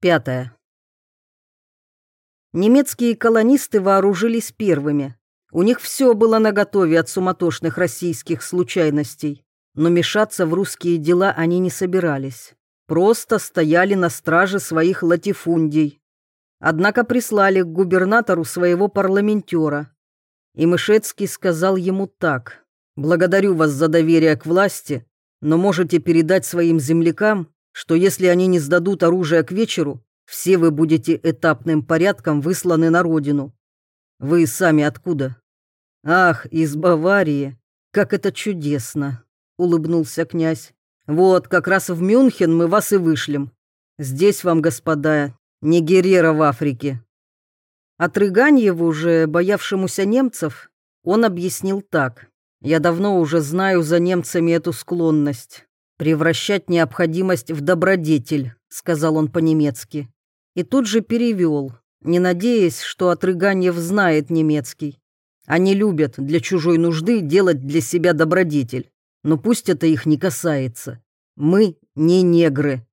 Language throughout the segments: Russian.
Пятое. Немецкие колонисты вооружились первыми. У них все было наготове от суматошных российских случайностей, но мешаться в русские дела они не собирались. Просто стояли на страже своих латифундий. Однако прислали к губернатору своего парламентера. И Мышецкий сказал ему так. «Благодарю вас за доверие к власти, но можете передать своим землякам, что если они не сдадут оружие к вечеру, все вы будете этапным порядком высланы на родину. Вы сами откуда? Ах, из Баварии. Как это чудесно, улыбнулся князь. Вот, как раз в Мюнхен мы вас и вышлем. Здесь вам, господа, не Герера в Африке. Отрыганьеву же, боявшемуся немцев, он объяснил так. Я давно уже знаю за немцами эту склонность. «Превращать необходимость в добродетель», — сказал он по-немецки. И тут же перевел, не надеясь, что Отрыганьев знает немецкий. Они любят для чужой нужды делать для себя добродетель, но пусть это их не касается. Мы не негры.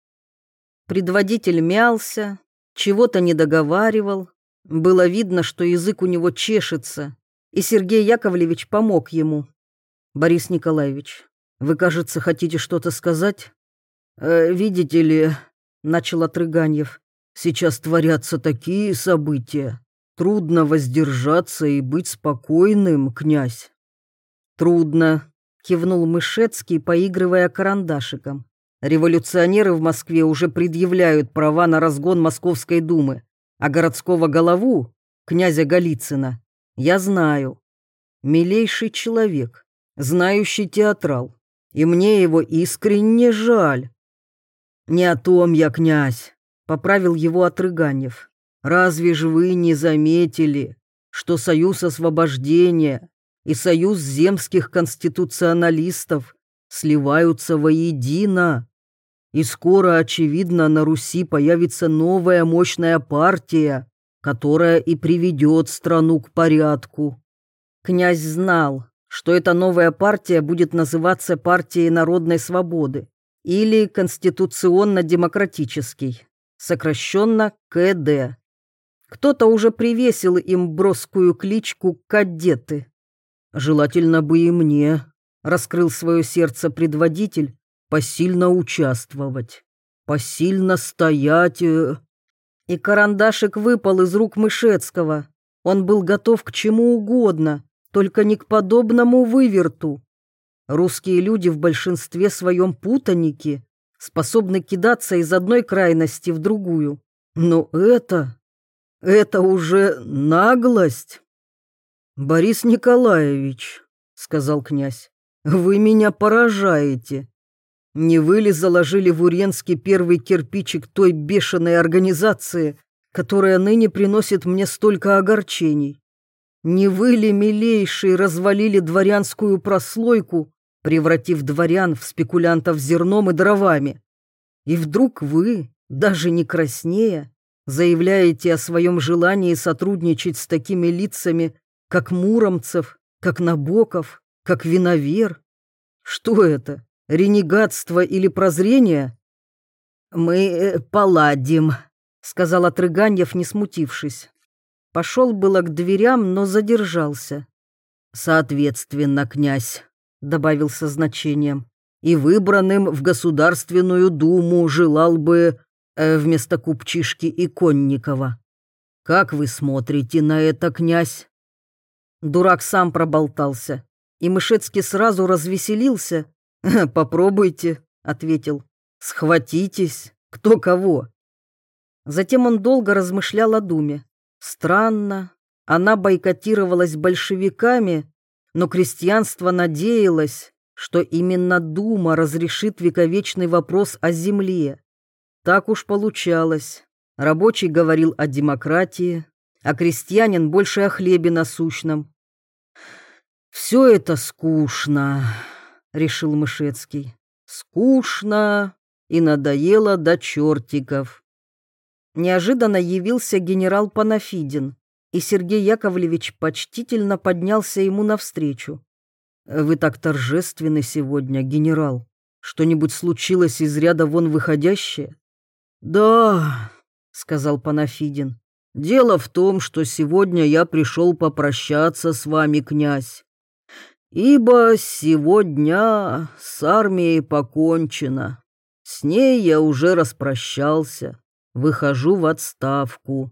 Предводитель мялся, чего-то не договаривал. Было видно, что язык у него чешется, и Сергей Яковлевич помог ему. Борис Николаевич, вы, кажется, хотите что-то сказать? Э, видите ли, начал Отрыганьев, сейчас творятся такие события. Трудно воздержаться и быть спокойным, князь. Трудно, кивнул Мышецкий, поигрывая карандашиком. Революционеры в Москве уже предъявляют права на разгон Московской думы, а городского голову, князя Голицына, я знаю. Милейший человек, знающий театрал, и мне его искренне жаль. Не о том я, князь, поправил его Отрыганев. Разве же вы не заметили, что Союз освобождения и Союз земских конституционалистов сливаются воедино? И скоро, очевидно, на Руси появится новая мощная партия, которая и приведет страну к порядку. Князь знал, что эта новая партия будет называться партией народной свободы или конституционно-демократический, сокращенно КД. Кто-то уже привесил им броскую кличку «кадеты». «Желательно бы и мне», — раскрыл свое сердце предводитель, «посильно участвовать, посильно стоять...» э». И карандашик выпал из рук Мышецкого. Он был готов к чему угодно, только не к подобному выверту. Русские люди в большинстве своем путаники, способны кидаться из одной крайности в другую. Но это... это уже наглость. «Борис Николаевич», — сказал князь, — «вы меня поражаете. Не вы ли заложили в Уренске первый кирпичик той бешеной организации, которая ныне приносит мне столько огорчений? Не вы ли, милейший, развалили дворянскую прослойку, превратив дворян в спекулянтов зерном и дровами? И вдруг вы, даже не краснея, заявляете о своем желании сотрудничать с такими лицами, как Муромцев, как Набоков, как Виновер? Что это, ренегатство или прозрение? «Мы э, поладим», — сказал Отрыганьев, не смутившись. Пошел было к дверям, но задержался. «Соответственно, князь», — добавил со значением, «и выбранным в Государственную Думу желал бы э, вместо Купчишки и Конникова. Как вы смотрите на это, князь?» Дурак сам проболтался, и Мышецкий сразу развеселился. «Попробуйте», — ответил, — «схватитесь, кто кого». Затем он долго размышлял о Думе. Странно, она бойкотировалась большевиками, но крестьянство надеялось, что именно Дума разрешит вековечный вопрос о земле. Так уж получалось. Рабочий говорил о демократии, а крестьянин больше о хлебе насущном. «Все это скучно», — решил Мышецкий. «Скучно и надоело до чертиков» неожиданно явился генерал Панафидин, и Сергей Яковлевич почтительно поднялся ему навстречу. «Вы так торжественны сегодня, генерал. Что-нибудь случилось из ряда вон выходящее?» «Да», сказал Панафидин. «Дело в том, что сегодня я пришел попрощаться с вами, князь. Ибо сегодня с армией покончено. С ней я уже распрощался, выхожу в отставку».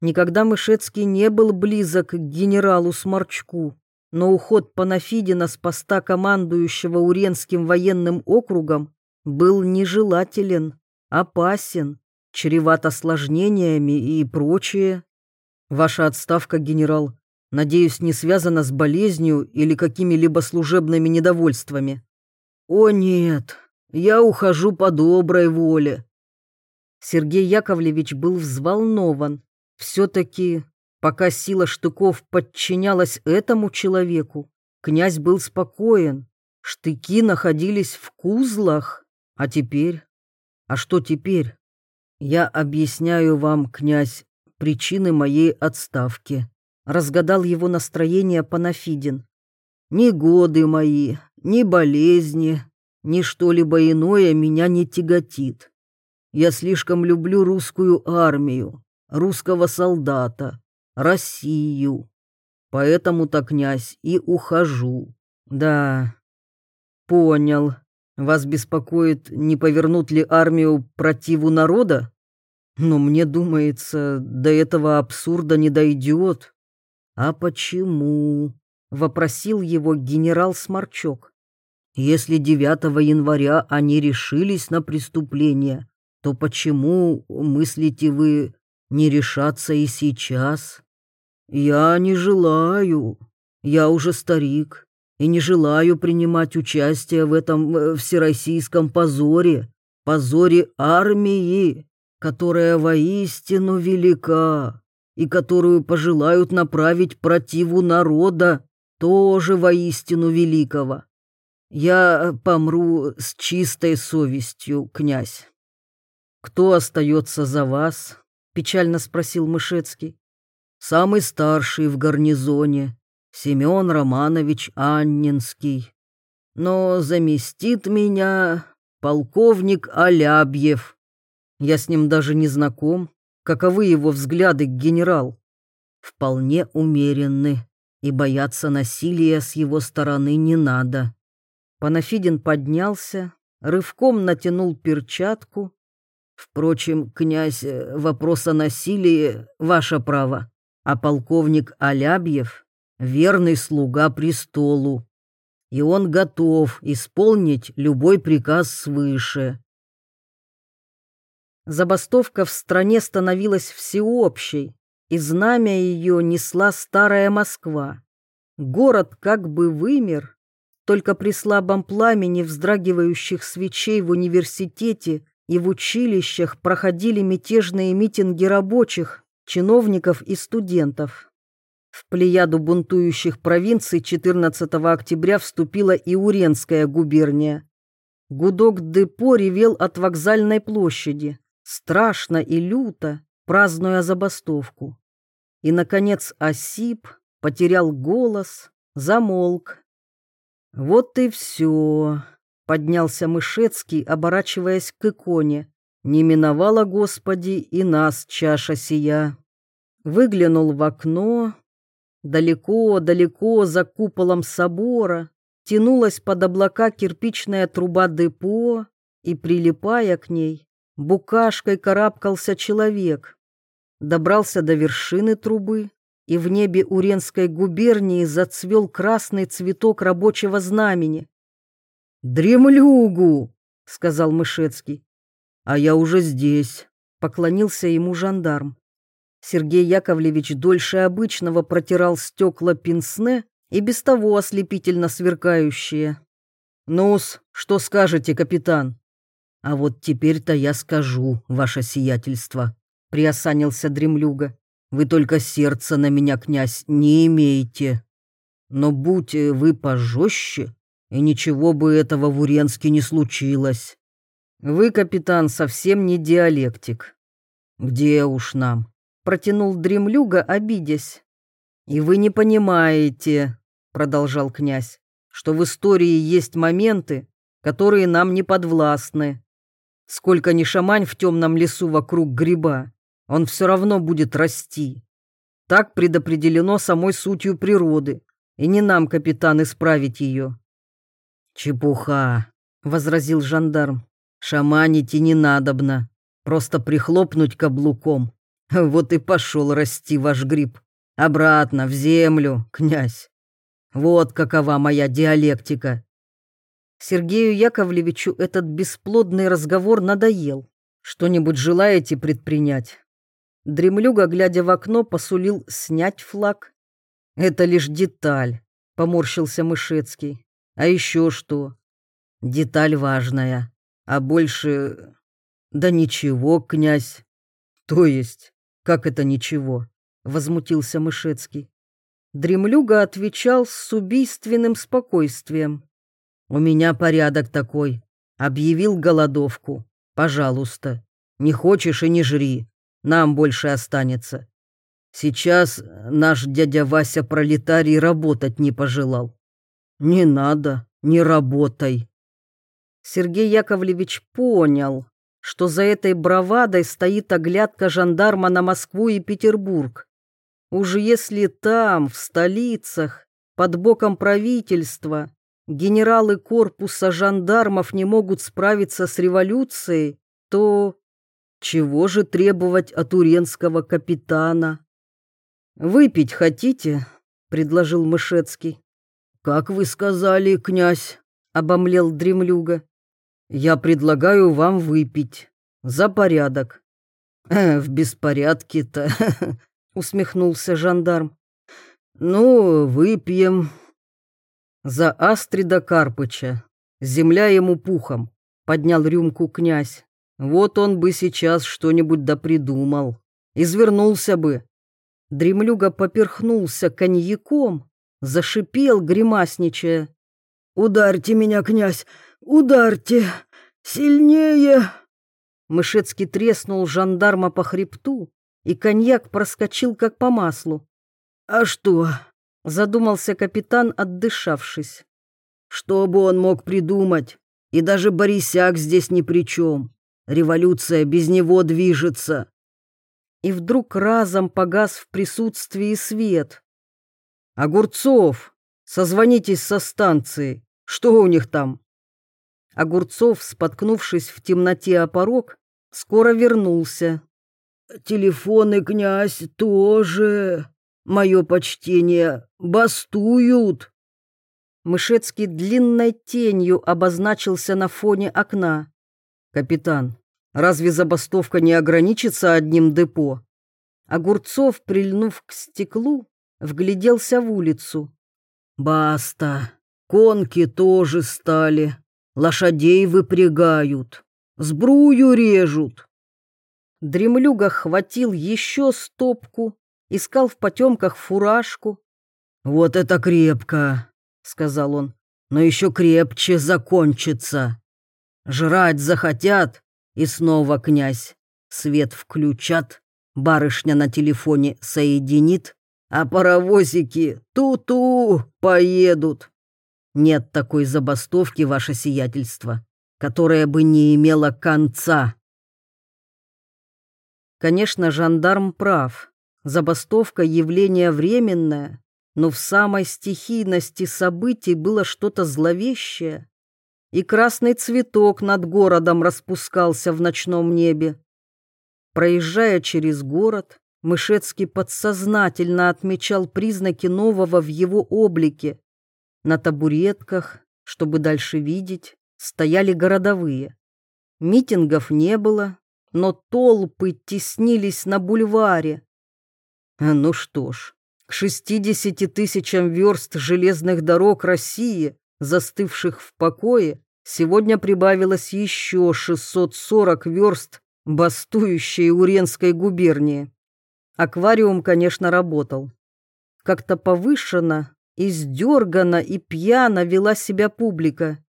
Никогда Мышецкий не был близок к генералу Сморчку, но уход Панафидина с поста командующего Уренским военным округом был нежелателен, опасен чреват осложнениями и прочее. Ваша отставка, генерал, надеюсь, не связана с болезнью или какими-либо служебными недовольствами. О нет, я ухожу по доброй воле. Сергей Яковлевич был взволнован. Все-таки, пока сила штыков подчинялась этому человеку, князь был спокоен. Штыки находились в кузлах. А теперь? А что теперь? «Я объясняю вам, князь, причины моей отставки», — разгадал его настроение Панафидин. «Ни годы мои, ни болезни, ни что-либо иное меня не тяготит. Я слишком люблю русскую армию, русского солдата, Россию. Поэтому-то, князь, и ухожу. Да, понял, вас беспокоит, не повернут ли армию противу народа? Но мне думается, до этого абсурда не дойдет. А почему? Вопросил его генерал Сморчок. Если 9 января они решились на преступление, то почему, мыслите вы, не решаться и сейчас? Я не желаю. Я уже старик и не желаю принимать участие в этом э, всероссийском позоре, позоре армии, которая воистину велика и которую пожелают направить противу народа, тоже воистину великого. Я помру с чистой совестью, князь. Кто остается за вас? Печально спросил Мышецкий. Самый старший в гарнизоне, Семен Романович Аннинский. Но заместит меня полковник Алябьев. Я с ним даже не знаком. Каковы его взгляды, генерал? Вполне умеренны, и бояться насилия с его стороны не надо. Панафидин поднялся, рывком натянул перчатку. Впрочем, князь, э, вопрос о насилии — ваше право, а полковник Алябьев верный слуга престолу, и он готов исполнить любой приказ свыше. Забастовка в стране становилась всеобщей, и знамя ее несла старая Москва. Город как бы вымер, только при слабом пламени вздрагивающих свечей в университете и в училищах проходили мятежные митинги рабочих, чиновников и студентов. В плеяду бунтующих провинций 14 октября вступила и Уренская губерния. Гудок депо ревел от вокзальной площади, страшно и люто, празднуя забастовку. И, наконец, Осип потерял голос, замолк. «Вот и все», — поднялся Мышецкий, оборачиваясь к иконе. «Не миновала, Господи, и нас чаша сия». Выглянул в окно, Далеко-далеко за куполом собора тянулась под облака кирпичная труба депо, и, прилипая к ней, букашкой карабкался человек. Добрался до вершины трубы, и в небе Уренской губернии зацвел красный цветок рабочего знамени. «Дремлюгу!» — сказал Мышецкий. «А я уже здесь», — поклонился ему жандарм. Сергей Яковлевич дольше обычного протирал стекла пинсне и без того ослепительно сверкающие. «Ну-с, что скажете, капитан?» «А вот теперь-то я скажу, ваше сиятельство», — приосанился дремлюга. «Вы только сердца на меня, князь, не имеете. Но будь вы пожестче, и ничего бы этого в Уренске не случилось. Вы, капитан, совсем не диалектик. Где уж нам? протянул дремлюга, обидясь. «И вы не понимаете», — продолжал князь, «что в истории есть моменты, которые нам не подвластны. Сколько ни шамань в темном лесу вокруг гриба, он все равно будет расти. Так предопределено самой сутью природы, и не нам, капитан, исправить ее. «Чепуха», — возразил жандарм. «Шаманить и не надобно. Просто прихлопнуть каблуком. Вот и пошел расти ваш гриб. Обратно, в землю, князь. Вот какова моя диалектика». Сергею Яковлевичу этот бесплодный разговор надоел. «Что-нибудь желаете предпринять?» Дремлюга, глядя в окно, посулил снять флаг. «Это лишь деталь», — поморщился Мышецкий. «А еще что?» «Деталь важная. А больше...» «Да ничего, князь». «То есть? Как это ничего?» — возмутился Мышецкий. Дремлюга отвечал с убийственным спокойствием. «У меня порядок такой. Объявил голодовку. Пожалуйста. Не хочешь и не жри нам больше останется. Сейчас наш дядя Вася пролетарий работать не пожелал. Не надо, не работай. Сергей Яковлевич понял, что за этой бравадой стоит оглядка жандарма на Москву и Петербург. Уже если там, в столицах, под боком правительства, генералы корпуса жандармов не могут справиться с революцией, то чего же требовать от уренского капитана? «Выпить хотите?» — предложил Мышецкий. «Как вы сказали, князь?» — обомлел дремлюга. «Я предлагаю вам выпить. За порядок». «Э, «В беспорядке-то», — усмехнулся жандарм. «Ну, выпьем». «За Астрида Карпыча. Земля ему пухом», — поднял рюмку князь. Вот он бы сейчас что-нибудь допридумал. Извернулся бы. Дремлюга поперхнулся коньяком, зашипел, гримасничая. «Ударьте меня, князь! Ударьте! Сильнее!» Мышецкий треснул жандарма по хребту, и коньяк проскочил как по маслу. «А что?» — задумался капитан, отдышавшись. «Что бы он мог придумать? И даже Борисяк здесь ни при чем. Революция без него движется. И вдруг разом погас в присутствии свет. Огурцов, созвонитесь со станции. Что у них там? Огурцов, споткнувшись в темноте о порог, скоро вернулся. «Телефоны, князь, тоже, мое почтение, бастуют!» Мышецкий длинной тенью обозначился на фоне окна. «Капитан, Разве забастовка не ограничится одним депо? Огурцов, прильнув к стеклу, вгляделся в улицу. Баста, конки тоже стали, лошадей выпрягают, сбрую режут. Дремлюга хватил еще стопку, искал в потемках фуражку. «Вот это крепко!» — сказал он. «Но еще крепче закончится. Жрать захотят, и снова князь. Свет включат, барышня на телефоне соединит, а паровозики ту-ту поедут. Нет такой забастовки, ваше сиятельство, которая бы не имела конца. Конечно, жандарм прав. Забастовка — явление временное, но в самой стихийности событий было что-то зловещее и красный цветок над городом распускался в ночном небе. Проезжая через город, Мышецкий подсознательно отмечал признаки нового в его облике. На табуретках, чтобы дальше видеть, стояли городовые. Митингов не было, но толпы теснились на бульваре. Ну что ж, к 60 тысячам верст железных дорог России застывших в покое, сегодня прибавилось еще 640 верст бастующей Уренской губернии. Аквариум, конечно, работал. Как-то повышенно, издергана и пьяно вела себя публика.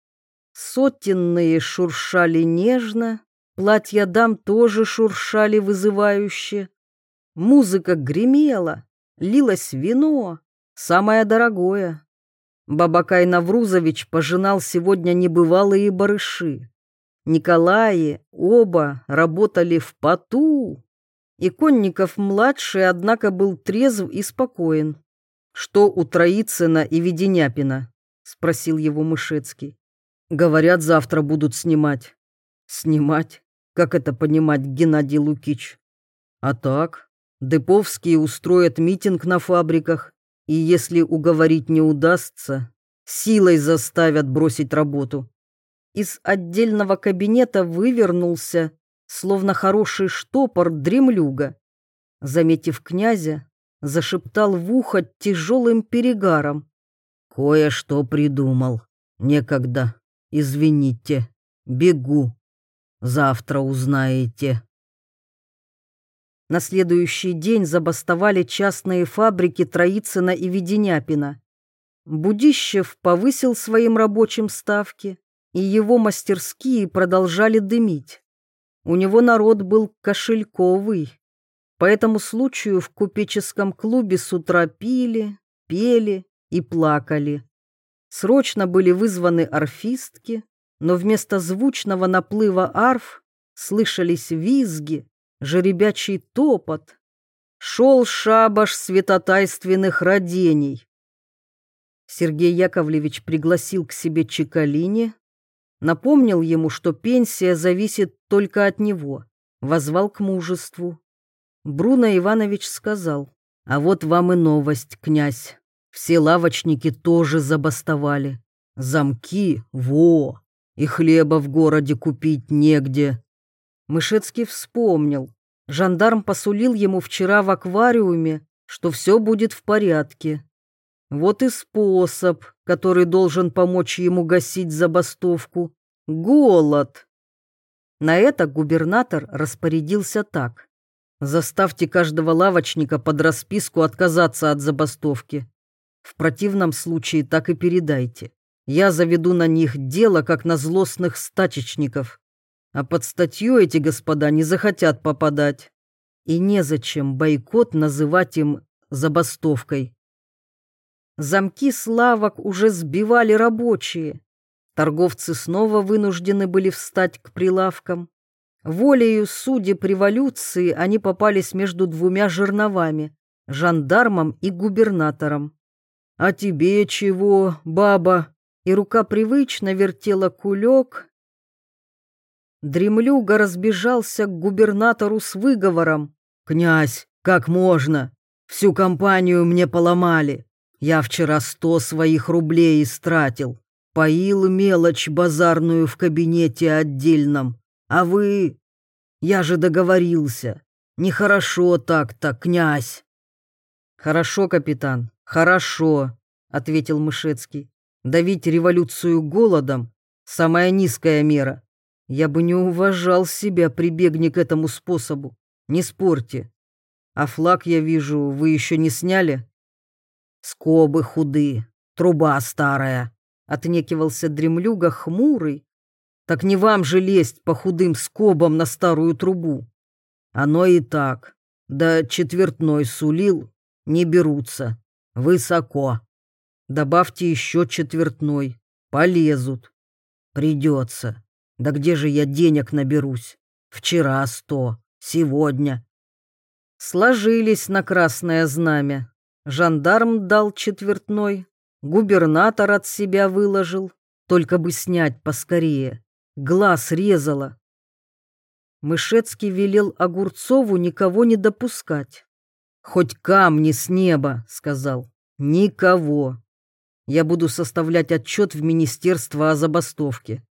Сотенные шуршали нежно, платья дам тоже шуршали вызывающе. Музыка гремела, лилось вино, самое дорогое. Бабакай Наврузович пожинал сегодня небывалые барыши. Николаи оба работали в поту. И Конников-младший, однако, был трезв и спокоен. «Что у Троицына и Веденяпина?» — спросил его Мышецкий. «Говорят, завтра будут снимать». «Снимать? Как это понимать, Геннадий Лукич?» «А так, Деповские устроят митинг на фабриках, и если уговорить не удастся, силой заставят бросить работу». Из отдельного кабинета вывернулся, словно хороший штопор, дремлюга. Заметив князя, зашептал в ухо тяжелым перегаром. «Кое-что придумал. Некогда. Извините. Бегу. Завтра узнаете». На следующий день забастовали частные фабрики Троицына и Веденяпина. Будищев повысил своим рабочим ставки, и его мастерские продолжали дымить. У него народ был кошельковый. По этому случаю в купеческом клубе с утра пили, пели и плакали. Срочно были вызваны арфистки, но вместо звучного наплыва арф слышались визги, жеребячий топот. Шел шабаш святотайственных родений. Сергей Яковлевич пригласил к себе Чекалине, напомнил ему, что пенсия зависит только от него, возвал к мужеству. Бруно Иванович сказал, «А вот вам и новость, князь. Все лавочники тоже забастовали. Замки, во, и хлеба в городе купить негде. Мышецкий вспомнил. Жандарм посулил ему вчера в аквариуме, что все будет в порядке. Вот и способ, который должен помочь ему гасить забастовку. Голод. На это губернатор распорядился так. Заставьте каждого лавочника под расписку отказаться от забастовки. В противном случае так и передайте. Я заведу на них дело, как на злостных стачечников. А под статью эти господа не захотят попадать. И незачем бойкот называть им забастовкой. Замки славок уже сбивали рабочие. Торговцы снова вынуждены были встать к прилавкам. Волею судеб революции они попались между двумя жерновами — жандармом и губернатором. «А тебе чего, баба?» И рука привычно вертела кулек, Дремлюга разбежался к губернатору с выговором. «Князь, как можно? Всю компанию мне поломали. Я вчера сто своих рублей истратил. Поил мелочь базарную в кабинете отдельном. А вы... Я же договорился. Нехорошо так-то, князь». «Хорошо, капитан, хорошо», — ответил Мышецкий. «Давить революцию голодом — самая низкая мера. Я бы не уважал себя, прибегни к этому способу. Не спорьте. А флаг, я вижу, вы еще не сняли? Скобы худые, труба старая. Отнекивался дремлюга хмурый. Так не вам же лезть по худым скобам на старую трубу. Оно и так. Да четвертной сулил, не берутся. Высоко. Добавьте еще четвертной. Полезут. Придется. Да где же я денег наберусь? Вчера сто, сегодня. Сложились на красное знамя. Жандарм дал четвертной, губернатор от себя выложил, только бы снять поскорее. Глаз резало. Мышецкий велел Огурцову никого не допускать. «Хоть камни с неба», — сказал. «Никого. Я буду составлять отчет в министерство о забастовке.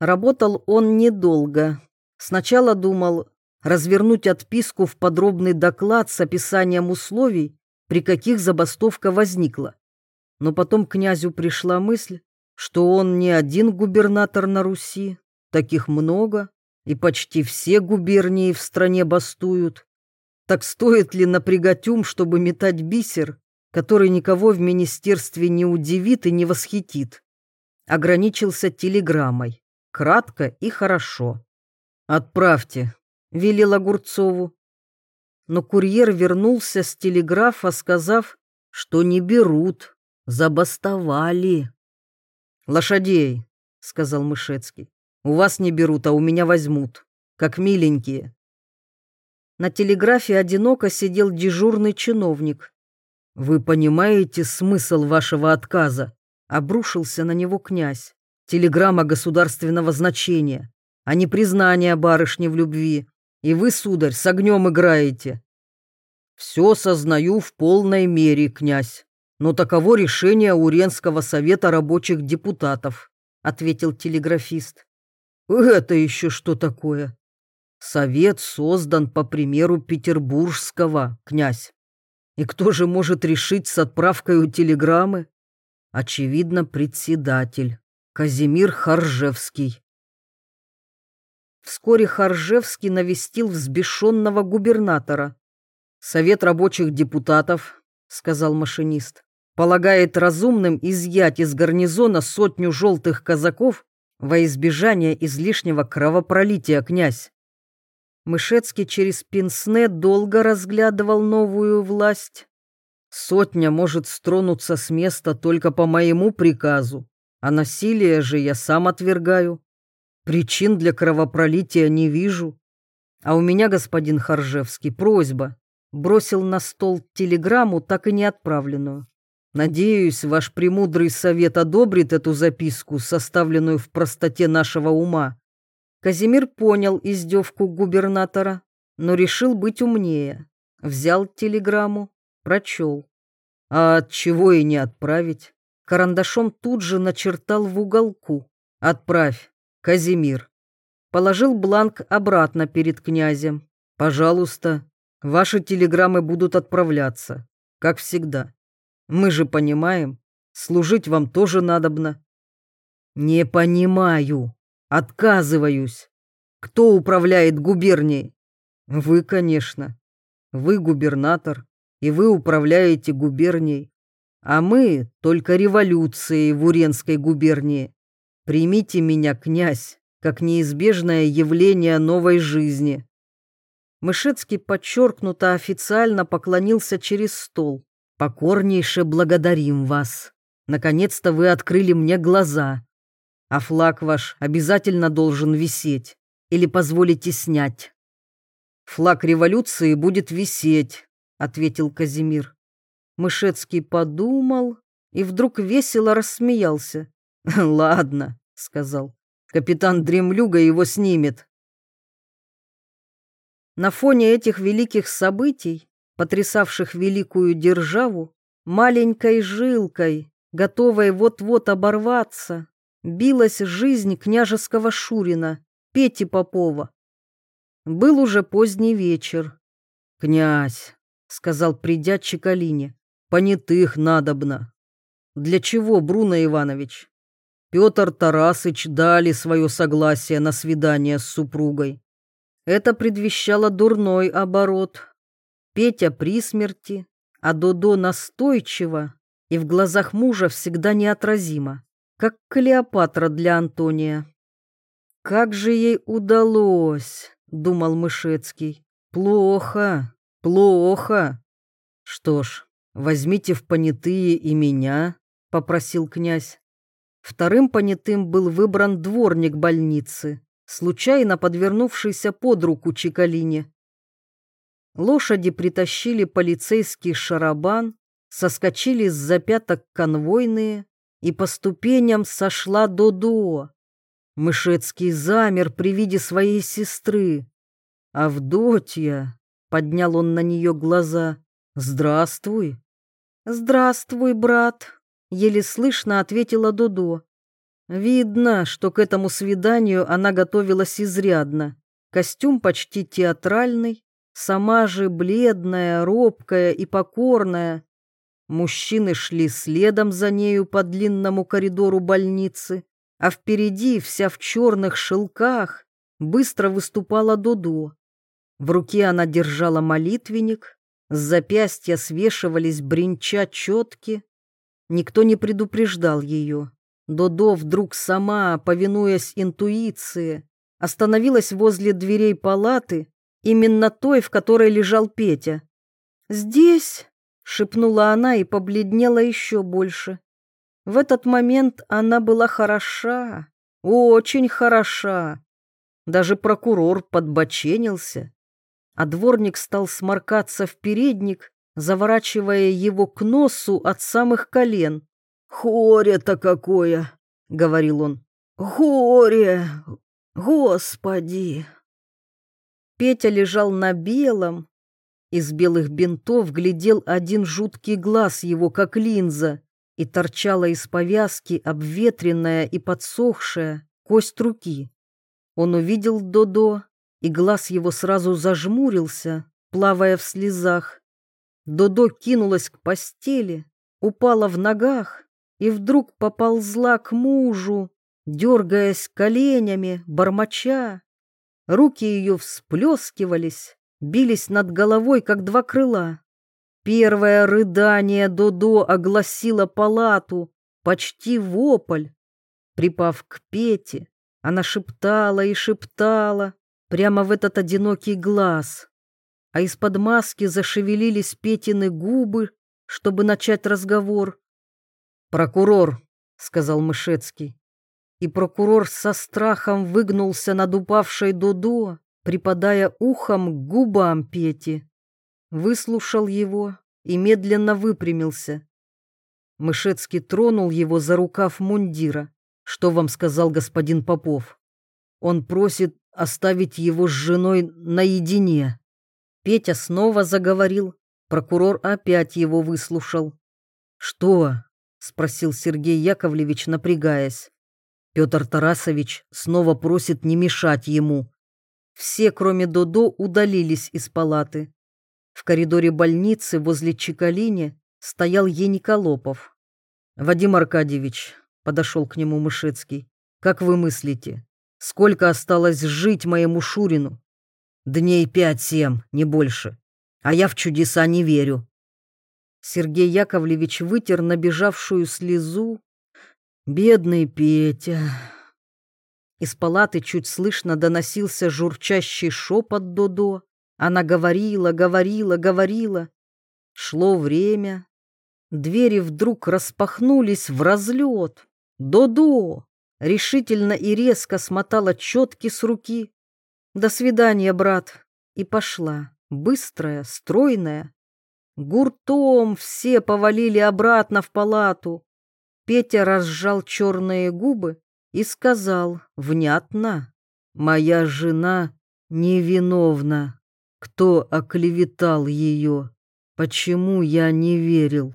Работал он недолго. Сначала думал развернуть отписку в подробный доклад с описанием условий, при каких забастовка возникла. Но потом князю пришла мысль, что он не один губернатор на Руси, таких много, и почти все губернии в стране бастуют. Так стоит ли напрягать ум, чтобы метать бисер, который никого в министерстве не удивит и не восхитит? Ограничился телеграммой. Кратко и хорошо. «Отправьте», — велел Огурцову. Но курьер вернулся с телеграфа, сказав, что не берут, забастовали. «Лошадей», — сказал Мышецкий. У вас не берут, а у меня возьмут. Как миленькие. На телеграфе одиноко сидел дежурный чиновник. «Вы понимаете смысл вашего отказа?» Обрушился на него князь. «Телеграмма государственного значения, а не признание барышни в любви. И вы, сударь, с огнем играете». «Все сознаю в полной мере, князь, но таково решение Уренского совета рабочих депутатов», ответил телеграфист. «Это еще что такое?» «Совет создан по примеру петербургского, князь. И кто же может решить с отправкой у телеграммы? Очевидно, председатель, Казимир Харжевский. Вскоре Харжевский навестил взбешенного губернатора. «Совет рабочих депутатов», — сказал машинист, «полагает разумным изъять из гарнизона сотню желтых казаков во избежание излишнего кровопролития, князь. Мышецкий через пенсне долго разглядывал новую власть. Сотня может стронуться с места только по моему приказу, а насилие же я сам отвергаю. Причин для кровопролития не вижу. А у меня, господин Харжевский, просьба. Бросил на стол телеграмму, так и не отправленную. Надеюсь, ваш премудрый совет одобрит эту записку, составленную в простоте нашего ума. Казимир понял издевку губернатора, но решил быть умнее. Взял телеграмму, прочел. А от чего и не отправить? Карандашом тут же начертал в уголку. «Отправь, Казимир». Положил бланк обратно перед князем. «Пожалуйста, ваши телеграммы будут отправляться, как всегда. Мы же понимаем, служить вам тоже надобно». «Не понимаю», Отказываюсь. Кто управляет губернией? Вы, конечно. Вы губернатор, и вы управляете губернией. А мы только революцией в Уренской губернии. Примите меня, князь, как неизбежное явление новой жизни. Мышецкий подчеркнуто официально поклонился через стол. «Покорнейше благодарим вас. Наконец-то вы открыли мне глаза. А флаг ваш обязательно должен висеть. Или позволите снять?» «Флаг революции будет висеть», — ответил Казимир. Мышецкий подумал и вдруг весело рассмеялся. «Ладно», — сказал, — «капитан Дремлюга его снимет». На фоне этих великих событий, потрясавших великую державу, маленькой жилкой, готовой вот-вот оборваться, билась жизнь княжеского Шурина, Пети Попова. Был уже поздний вечер. «Князь», — сказал, придя Чекалине, — «понятых надобно». «Для чего, Бруно Иванович?» Петр Тарасыч дали свое согласие на свидание с супругой. Это предвещало дурной оборот. Петя при смерти, а Додо настойчиво и в глазах мужа всегда неотразимо как Клеопатра для Антония. «Как же ей удалось!» — думал Мышецкий. «Плохо, плохо!» «Что ж, возьмите в понятые и меня», — попросил князь. Вторым понятым был выбран дворник больницы, случайно подвернувшийся под руку Чекалине. Лошади притащили полицейский шарабан, соскочили с запяток конвойные, и по ступеням сошла Додо. Мышецкий замер при виде своей сестры. «Авдотья!» — поднял он на нее глаза. «Здравствуй!» «Здравствуй, брат!» — еле слышно ответила Додо. Видно, что к этому свиданию она готовилась изрядно. Костюм почти театральный, сама же бледная, робкая и покорная, Мужчины шли следом за нею по длинному коридору больницы, а впереди, вся в черных шелках, быстро выступала Додо. В руке она держала молитвенник, с запястья свешивались бренча четки. Никто не предупреждал ее. Додо вдруг сама, повинуясь интуиции, остановилась возле дверей палаты, именно той, в которой лежал Петя. «Здесь?» шепнула она и побледнела еще больше. В этот момент она была хороша, очень хороша. Даже прокурор подбоченился, а дворник стал сморкаться в передник, заворачивая его к носу от самых колен. «Хоре-то какое!» — говорил он. «Горе! Господи!» Петя лежал на белом. Из белых бинтов глядел один жуткий глаз его, как линза, и торчала из повязки обветренная и подсохшая кость руки. Он увидел Додо, и глаз его сразу зажмурился, плавая в слезах. Додо кинулась к постели, упала в ногах и вдруг поползла к мужу, дергаясь коленями, бормоча. Руки ее всплескивались, бились над головой, как два крыла. Первое рыдание Додо огласило палату, почти вопль. Припав к Пете, она шептала и шептала прямо в этот одинокий глаз. А из-под маски зашевелились Петины губы, чтобы начать разговор. «Прокурор», — сказал Мышецкий, и прокурор со страхом выгнулся над упавшей Дудо, припадая ухом к губам Пети. Выслушал его и медленно выпрямился. Мышецкий тронул его за рукав мундира. «Что вам сказал господин Попов? Он просит оставить его с женой наедине». Петя снова заговорил. Прокурор опять его выслушал. «Что?» — спросил Сергей Яковлевич, напрягаясь. Петр Тарасович снова просит не мешать ему. Все, кроме Додо, удалились из палаты. В коридоре больницы возле Чекалини стоял Ениколопов. «Вадим Аркадьевич», — подошел к нему Мышецкий, — «как вы мыслите, сколько осталось жить моему Шурину?» «Дней пять-семь, не больше. А я в чудеса не верю». Сергей Яковлевич вытер набежавшую слезу Бедный Петя. Из палаты чуть слышно доносился журчащий шепот Додо. Она говорила, говорила, говорила. Шло время. Двери вдруг распахнулись в разлет. Додо решительно и резко смотала четки с руки. «До свидания, брат!» И пошла, быстрая, стройная. Гуртом все повалили обратно в палату. Петя разжал черные губы и сказал внятно, «Моя жена невиновна. Кто оклеветал ее? Почему я не верил?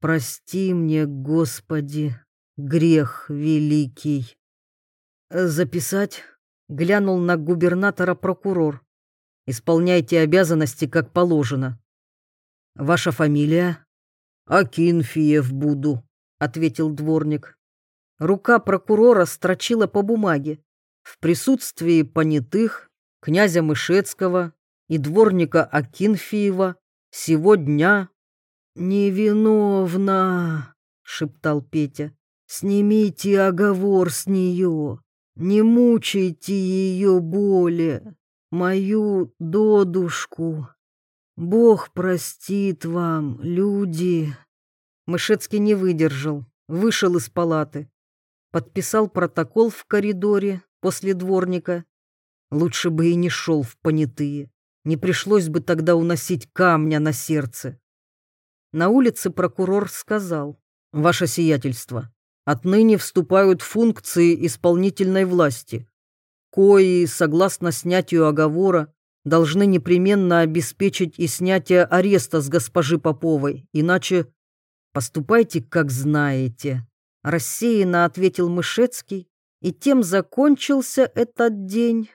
Прости мне, Господи, грех великий». «Записать?» — глянул на губернатора прокурор. «Исполняйте обязанности, как положено». «Ваша фамилия?» «Акинфиев буду», — ответил дворник. Рука прокурора строчила по бумаге. В присутствии понятых, князя Мышецкого и дворника Акинфиева сегодня «Невиновна!» — шептал Петя. «Снимите оговор с нее, не мучайте ее боли, мою додушку. Бог простит вам, люди!» Мышецкий не выдержал, вышел из палаты. Подписал протокол в коридоре после дворника. Лучше бы и не шел в понятые. Не пришлось бы тогда уносить камня на сердце. На улице прокурор сказал, «Ваше сиятельство, отныне вступают функции исполнительной власти, кои, согласно снятию оговора, должны непременно обеспечить и снятие ареста с госпожи Поповой, иначе «Поступайте, как знаете», — рассеянно ответил Мышецкий, и тем закончился этот день.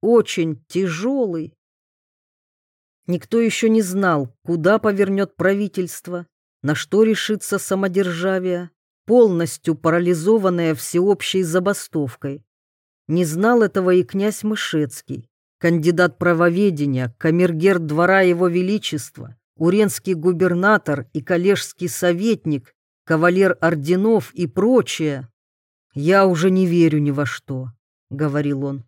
Очень тяжелый. Никто еще не знал, куда повернет правительство, на что решится самодержавие, полностью парализованное всеобщей забастовкой. Не знал этого и князь Мышецкий, кандидат правоведения, камергер двора его величества, уренский губернатор и коллежский советник, кавалер орденов и прочее. «Я уже не верю ни во что», — говорил он.